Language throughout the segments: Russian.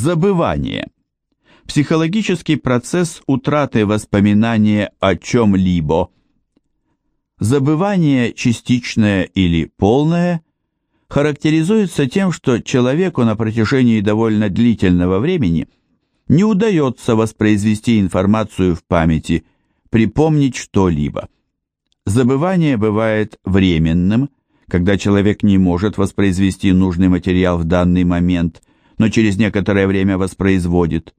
Забывание. Психологический процесс утраты воспоминания о чем-либо. Забывание частичное или полное характеризуется тем, что человеку на протяжении довольно длительного времени не удается воспроизвести информацию в памяти, припомнить что-либо. Забывание бывает временным, когда человек не может воспроизвести нужный материал в данный момент, но через некоторое время воспроизводит.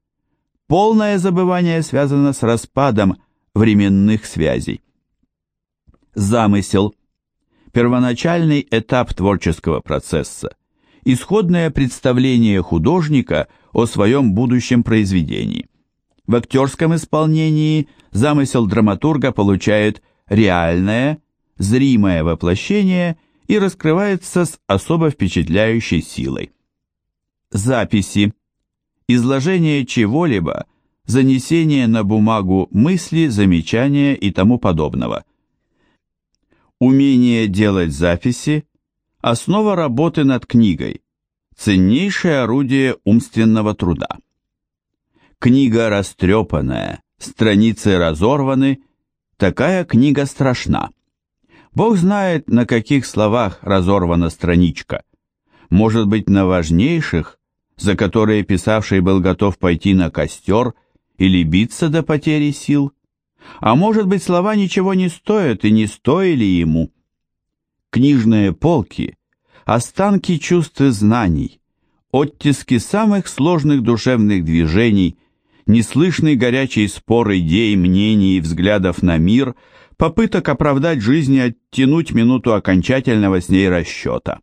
Полное забывание связано с распадом временных связей. Замысел. Первоначальный этап творческого процесса. Исходное представление художника о своем будущем произведении. В актерском исполнении замысел драматурга получает реальное, зримое воплощение и раскрывается с особо впечатляющей силой. Записи. Изложение чего-либо, занесение на бумагу мысли, замечания и тому подобного. Умение делать записи – основа работы над книгой, ценнейшее орудие умственного труда. Книга растрепанная, страницы разорваны, такая книга страшна. Бог знает, на каких словах разорвана страничка. Может быть, на важнейших, за которые писавший был готов пойти на костер или биться до потери сил, а может быть слова ничего не стоят и не стоили ему. Книжные полки – останки чувств и знаний, оттиски самых сложных душевных движений, неслышный горячий спор идей, мнений и взглядов на мир, попыток оправдать жизнь и оттянуть минуту окончательного с ней расчета.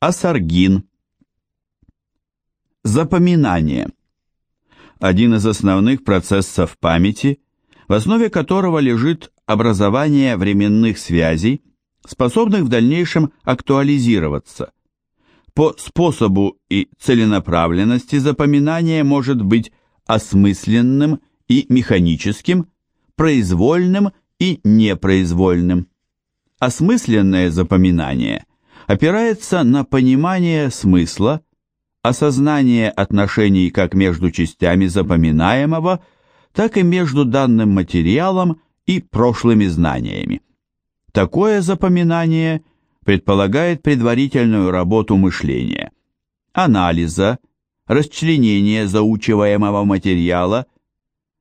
Асаргин – Запоминание. Один из основных процессов памяти, в основе которого лежит образование временных связей, способных в дальнейшем актуализироваться. По способу и целенаправленности запоминание может быть осмысленным и механическим, произвольным и непроизвольным. Осмысленное запоминание опирается на понимание смысла, осознание отношений как между частями запоминаемого, так и между данным материалом и прошлыми знаниями. Такое запоминание предполагает предварительную работу мышления, анализа, расчленения заучиваемого материала,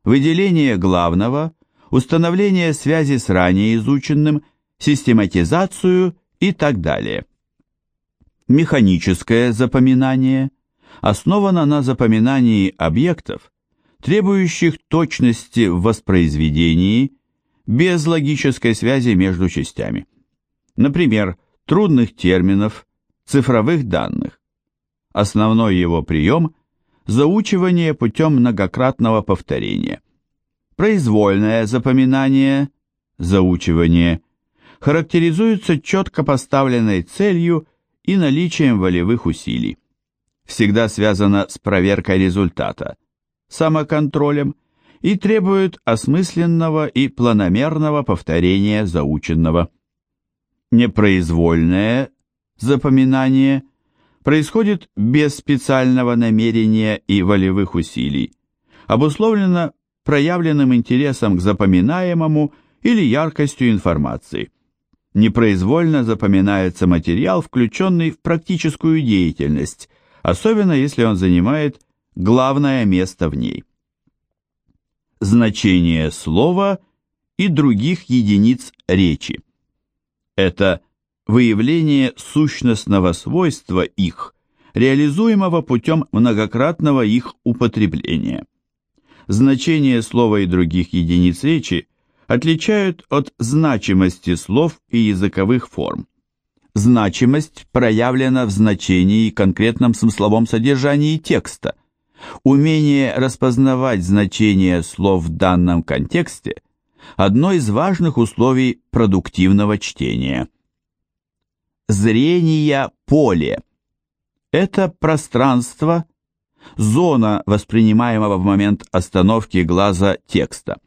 выделение главного, установление связи с ранее изученным, систематизацию и так далее. Механическое запоминание основано на запоминании объектов, требующих точности в воспроизведении, без логической связи между частями. Например, трудных терминов, цифровых данных. Основной его прием – заучивание путем многократного повторения. Произвольное запоминание, заучивание, характеризуется четко поставленной целью и наличием волевых усилий. Всегда связано с проверкой результата, самоконтролем и требует осмысленного и планомерного повторения заученного. Непроизвольное запоминание происходит без специального намерения и волевых усилий, обусловлено проявленным интересом к запоминаемому или яркостью информации непроизвольно запоминается материал, включенный в практическую деятельность, особенно если он занимает главное место в ней. Значение слова и других единиц речи. Это выявление сущностного свойства их, реализуемого путем многократного их употребления. Значение слова и других единиц речи – отличают от значимости слов и языковых форм. Значимость проявлена в значении и конкретном смысловом содержании текста. Умение распознавать значение слов в данном контексте – одно из важных условий продуктивного чтения. Зрение поле – это пространство, зона воспринимаемого в момент остановки глаза текста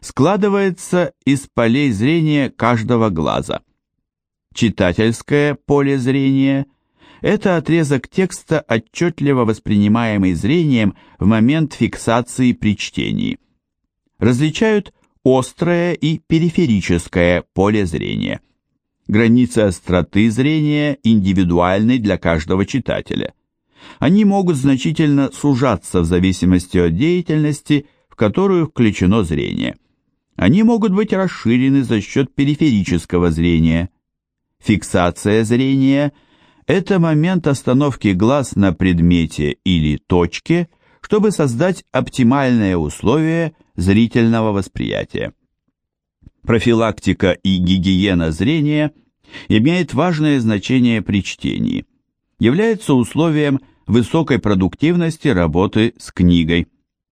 складывается из полей зрения каждого глаза. Читательское поле зрения это отрезок текста, отчетливо воспринимаемый зрением в момент фиксации при чтении. Различают острое и периферическое поле зрения. Границы остроты зрения индивидуальны для каждого читателя. Они могут значительно сужаться в зависимости от деятельности, которую включено зрение. Они могут быть расширены за счет периферического зрения. Фиксация зрения – это момент остановки глаз на предмете или точке, чтобы создать оптимальные условия зрительного восприятия. Профилактика и гигиена зрения имеет важное значение при чтении, является условием высокой продуктивности работы с книгой.